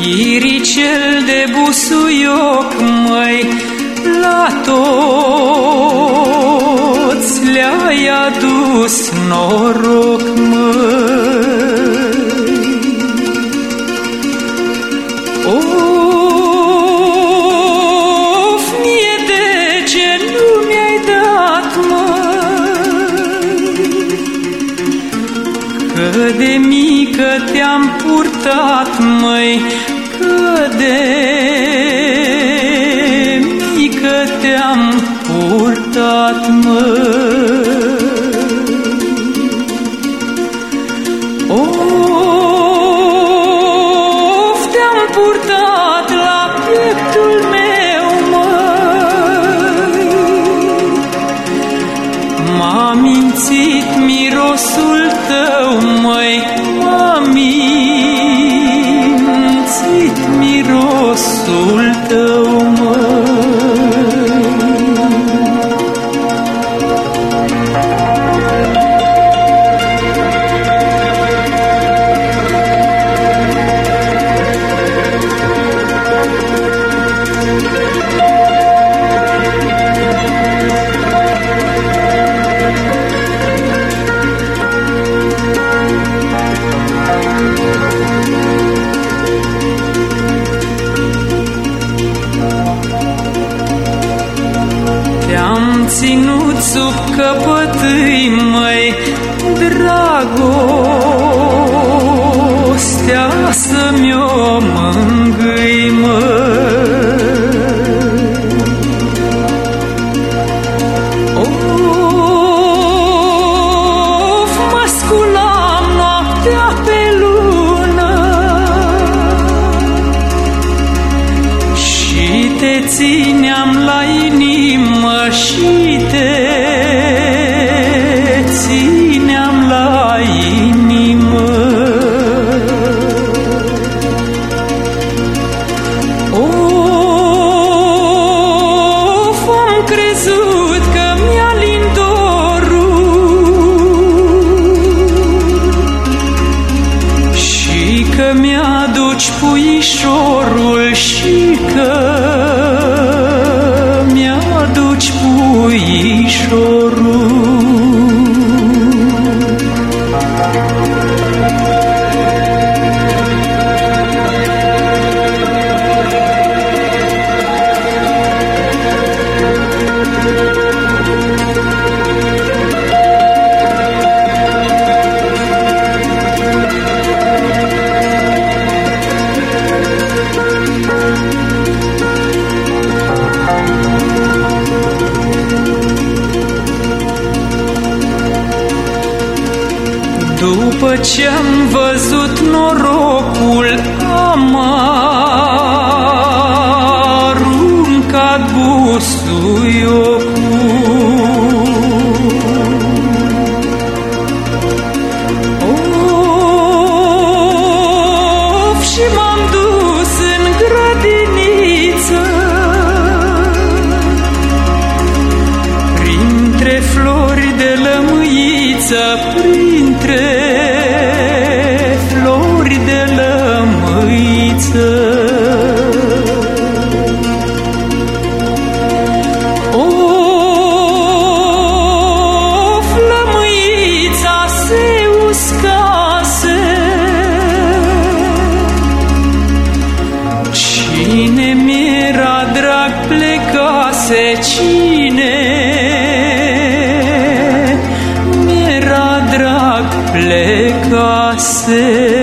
Firii cel de busuioc, măi, la toți le-ai adus noroc, măi. Of, Că de mică te-am purtat, măi, Că de mică te-am purtat, măi. Of, te-am purtat M-a mințit mirosul tău, măi M-a ținut sub căpătâi, măi, dragostea te țineam la inimă și te țineam la inimă. Of, am crezut că mi-a și că mi-aduci puișorul și că După ce-am văzut norocul, am fetiță O flămâița se uscase. Cine mi-era drag plecase Cine? Mi-era drag plecase.